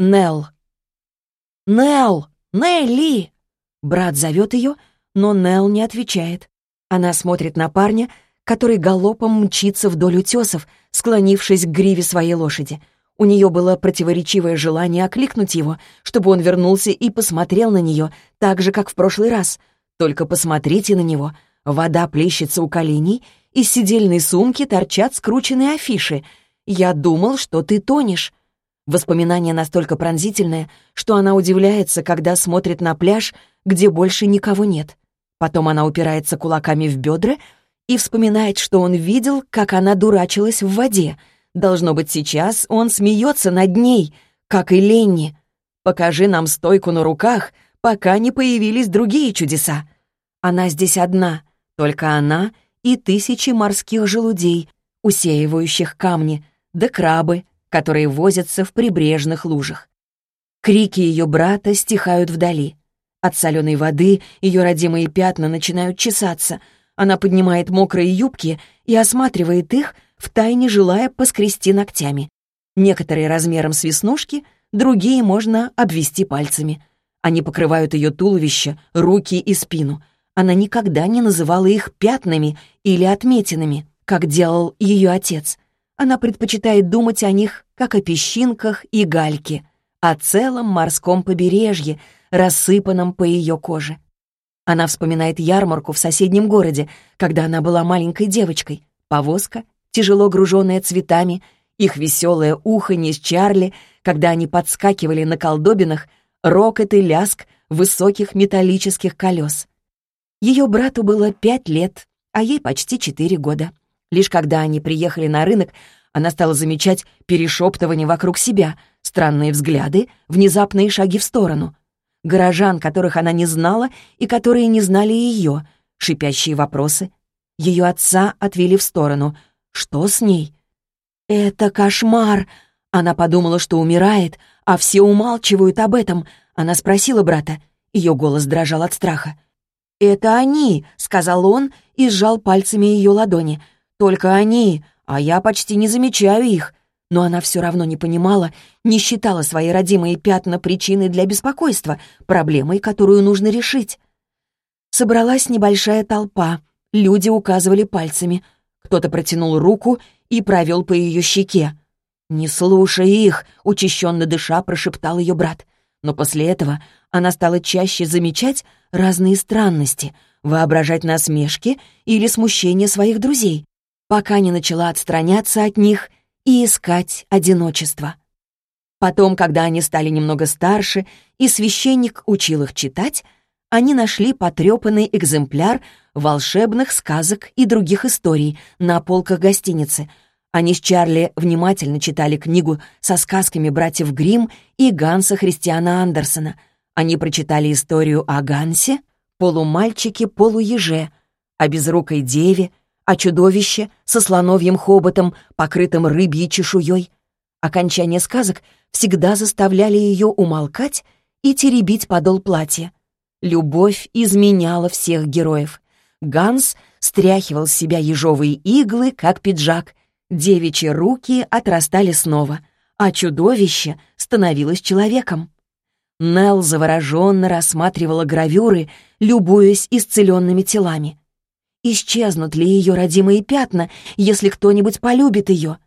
Нелл. «Нелл! Нелли!» Брат зовет ее, но Нелл не отвечает. Она смотрит на парня, который галопом мчится вдоль утесов, склонившись к гриве своей лошади. У нее было противоречивое желание окликнуть его, чтобы он вернулся и посмотрел на нее, так же, как в прошлый раз. Только посмотрите на него. Вода плещется у коленей, из сидельной сумки торчат скрученные афиши. «Я думал, что ты тонешь». Воспоминание настолько пронзительное, что она удивляется, когда смотрит на пляж, где больше никого нет. Потом она упирается кулаками в бедра и вспоминает, что он видел, как она дурачилась в воде. Должно быть, сейчас он смеется над ней, как и Ленни. «Покажи нам стойку на руках, пока не появились другие чудеса». Она здесь одна, только она и тысячи морских желудей, усеивающих камни, да крабы, которые возятся в прибрежных лужах. Крики ее брата стихают вдали. От соленой воды ее родимые пятна начинают чесаться. Она поднимает мокрые юбки и осматривает их, втайне желая поскрести ногтями. Некоторые размером с веснушки, другие можно обвести пальцами. Они покрывают ее туловище, руки и спину. Она никогда не называла их пятнами или отметинами, как делал ее отец — она предпочитает думать о них, как о песчинках и гальке, о целом морском побережье, рассыпанном по ее коже. Она вспоминает ярмарку в соседнем городе, когда она была маленькой девочкой. Повозка, тяжело груженная цветами, их веселое уханье с Чарли, когда они подскакивали на колдобинах, рокот и ляск высоких металлических колес. Ее брату было пять лет, а ей почти четыре года. Лишь когда они приехали на рынок, она стала замечать перешептывание вокруг себя, странные взгляды, внезапные шаги в сторону. Горожан, которых она не знала и которые не знали ее, шипящие вопросы. Ее отца отвели в сторону. Что с ней? «Это кошмар!» Она подумала, что умирает, а все умалчивают об этом. Она спросила брата. Ее голос дрожал от страха. «Это они!» — сказал он и сжал пальцами ее ладони — только они, а я почти не замечаю их. Но она все равно не понимала, не считала свои родимые пятна причиной для беспокойства, проблемой, которую нужно решить. Собралась небольшая толпа, люди указывали пальцами. Кто-то протянул руку и провел по ее щеке. «Не слушай их!» — учащенно дыша прошептал ее брат. Но после этого она стала чаще замечать разные странности, воображать насмешки или смущение своих друзей пока не начала отстраняться от них и искать одиночество. Потом, когда они стали немного старше, и священник учил их читать, они нашли потрепанный экземпляр волшебных сказок и других историй на полках гостиницы. Они с Чарли внимательно читали книгу со сказками братьев Гримм и Ганса Христиана Андерсона. Они прочитали историю о Гансе, полумальчике-полуеже, о безрукой деве, о чудовище со слоновьим хоботом, покрытым рыбьей чешуей. Окончание сказок всегда заставляли ее умолкать и теребить подол платья. Любовь изменяла всех героев. Ганс стряхивал с себя ежовые иглы, как пиджак. Девичьи руки отрастали снова, а чудовище становилось человеком. Нелл завороженно рассматривала гравюры, любуясь исцеленными телами. Исчезнут ли ее родимые пятна, если кто-нибудь полюбит ее?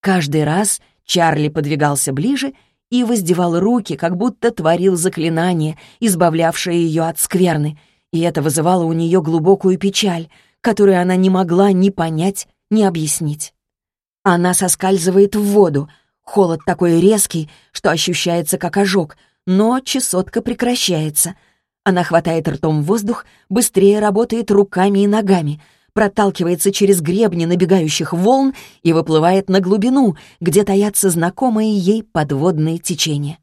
Каждый раз Чарли подвигался ближе и воздевал руки, как будто творил заклинание, избавлявшее ее от скверны, и это вызывало у нее глубокую печаль, которую она не могла ни понять, ни объяснить. Она соскальзывает в воду, холод такой резкий, что ощущается как ожог, но чесотка прекращается — она хватает ртом воздух, быстрее работает руками и ногами, проталкивается через гребни набегающих волн и выплывает на глубину, где таятся знакомые ей подводные течения.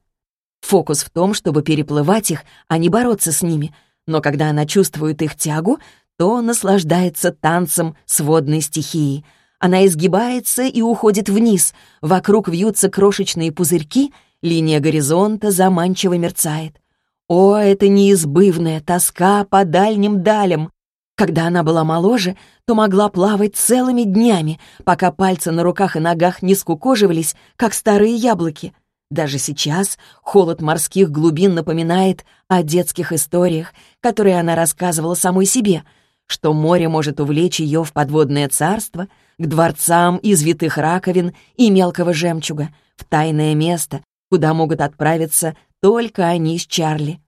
Фокус в том, чтобы переплывать их, а не бороться с ними, но когда она чувствует их тягу, то наслаждается танцем с водной стихией. Она изгибается и уходит вниз, вокруг вьются крошечные пузырьки, линия горизонта заманчиво мерцает — о, это неизбывная тоска по дальним далям. Когда она была моложе, то могла плавать целыми днями, пока пальцы на руках и ногах не скукоживались, как старые яблоки. Даже сейчас холод морских глубин напоминает о детских историях, которые она рассказывала самой себе, что море может увлечь ее в подводное царство, к дворцам извитых раковин и мелкого жемчуга, в тайное место, куда могут отправиться только они с Чарли.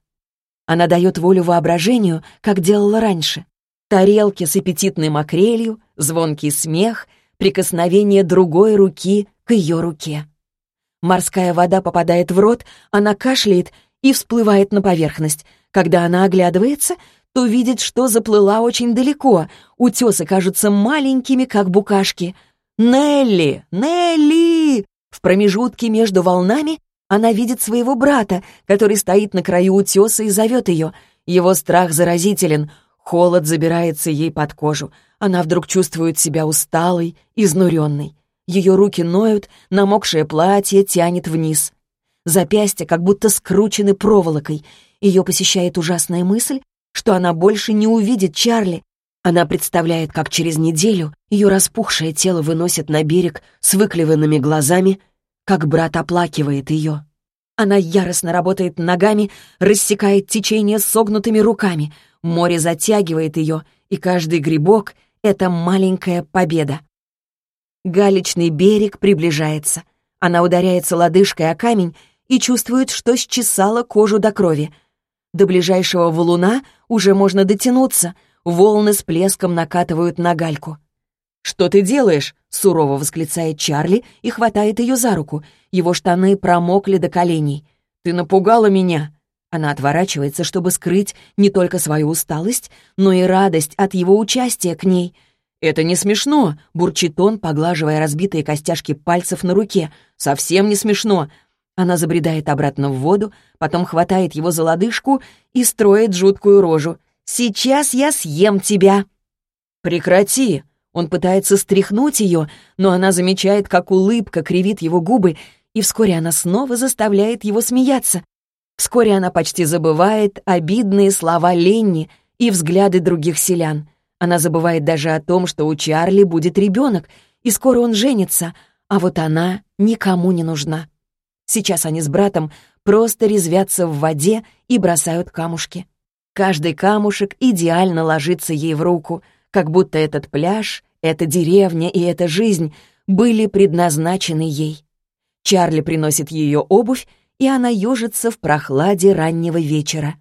Она дает волю воображению, как делала раньше. Тарелки с аппетитной макрелью, звонкий смех, прикосновение другой руки к ее руке. Морская вода попадает в рот, она кашляет и всплывает на поверхность. Когда она оглядывается, то видит, что заплыла очень далеко. Утесы кажутся маленькими, как букашки. «Нелли! Нелли!» В промежутке между волнами она видит своего брата, который стоит на краю утеса и зовет ее. Его страх заразителен. Холод забирается ей под кожу. Она вдруг чувствует себя усталой, изнуренной. Ее руки ноют, намокшее платье тянет вниз. Запястья как будто скручены проволокой. Ее посещает ужасная мысль, что она больше не увидит Чарли. Она представляет, как через неделю ее распухшее тело выносят на берег с выклеванными глазами, как брат оплакивает ее. Она яростно работает ногами, рассекает течение согнутыми руками. Море затягивает ее, и каждый грибок — это маленькая победа. Галечный берег приближается. Она ударяется лодыжкой о камень и чувствует, что счесала кожу до крови. До ближайшего валуна уже можно дотянуться, волны с плеском накатывают на гальку. «Что ты делаешь?» — сурово восклицает Чарли и хватает ее за руку. Его штаны промокли до коленей. «Ты напугала меня!» Она отворачивается, чтобы скрыть не только свою усталость, но и радость от его участия к ней — «Это не смешно», — бурчит он, поглаживая разбитые костяшки пальцев на руке. «Совсем не смешно». Она забредает обратно в воду, потом хватает его за лодыжку и строит жуткую рожу. «Сейчас я съем тебя!» «Прекрати!» Он пытается стряхнуть ее, но она замечает, как улыбка кривит его губы, и вскоре она снова заставляет его смеяться. Вскоре она почти забывает обидные слова Ленни и взгляды других селян. Она забывает даже о том, что у Чарли будет ребенок, и скоро он женится, а вот она никому не нужна. Сейчас они с братом просто резвятся в воде и бросают камушки. Каждый камушек идеально ложится ей в руку, как будто этот пляж, эта деревня и эта жизнь были предназначены ей. Чарли приносит ее обувь, и она ежится в прохладе раннего вечера.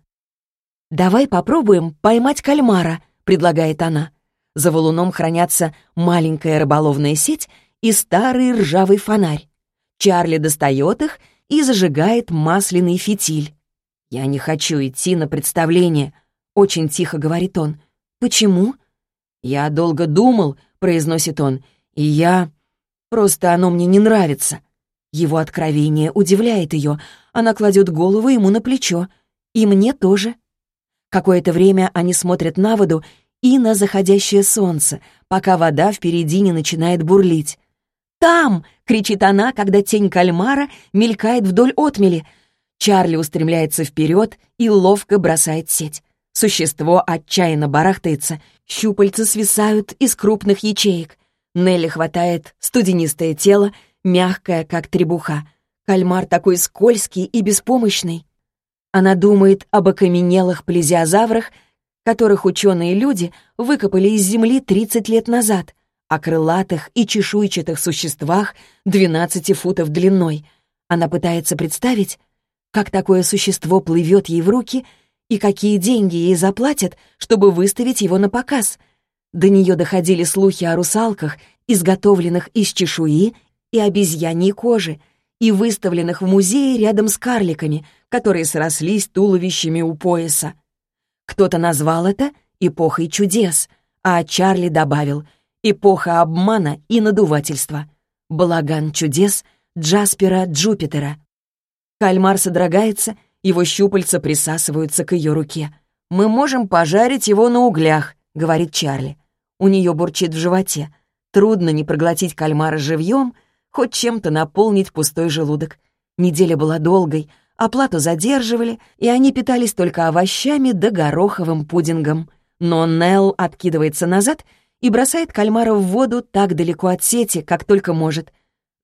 «Давай попробуем поймать кальмара», предлагает она. За валуном хранятся маленькая рыболовная сеть и старый ржавый фонарь. Чарли достает их и зажигает масляный фитиль. «Я не хочу идти на представление», — очень тихо говорит он. «Почему?» «Я долго думал», — произносит он, — «и я... Просто оно мне не нравится». Его откровение удивляет ее. Она кладет голову ему на плечо. И мне тоже. Какое-то время они смотрят на воду и на заходящее солнце, пока вода впереди не начинает бурлить. «Там!» — кричит она, когда тень кальмара мелькает вдоль отмели. Чарли устремляется вперед и ловко бросает сеть. Существо отчаянно барахтается, щупальца свисают из крупных ячеек. Нелли хватает студенистое тело, мягкое, как требуха. Кальмар такой скользкий и беспомощный. Она думает об окаменелых плезиозаврах, которых ученые-люди выкопали из земли 30 лет назад, о крылатых и чешуйчатых существах 12 футов длиной. Она пытается представить, как такое существо плывет ей в руки и какие деньги ей заплатят, чтобы выставить его на показ. До нее доходили слухи о русалках, изготовленных из чешуи и обезьяньей кожи, и выставленных в музее рядом с карликами, которые срослись туловищами у пояса. Кто-то назвал это «эпохой чудес», а Чарли добавил «эпоха обмана и надувательства». Балаган чудес Джаспера Джупитера. Кальмар содрогается, его щупальца присасываются к ее руке. «Мы можем пожарить его на углях», — говорит Чарли. У нее бурчит в животе. Трудно не проглотить кальмара живьем, хоть чем-то наполнить пустой желудок. Неделя была долгой, Оплату задерживали, и они питались только овощами да гороховым пудингом. Но Нелл откидывается назад и бросает кальмара в воду так далеко от сети, как только может.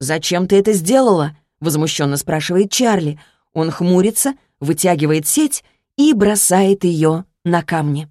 «Зачем ты это сделала?» — возмущенно спрашивает Чарли. Он хмурится, вытягивает сеть и бросает ее на камни.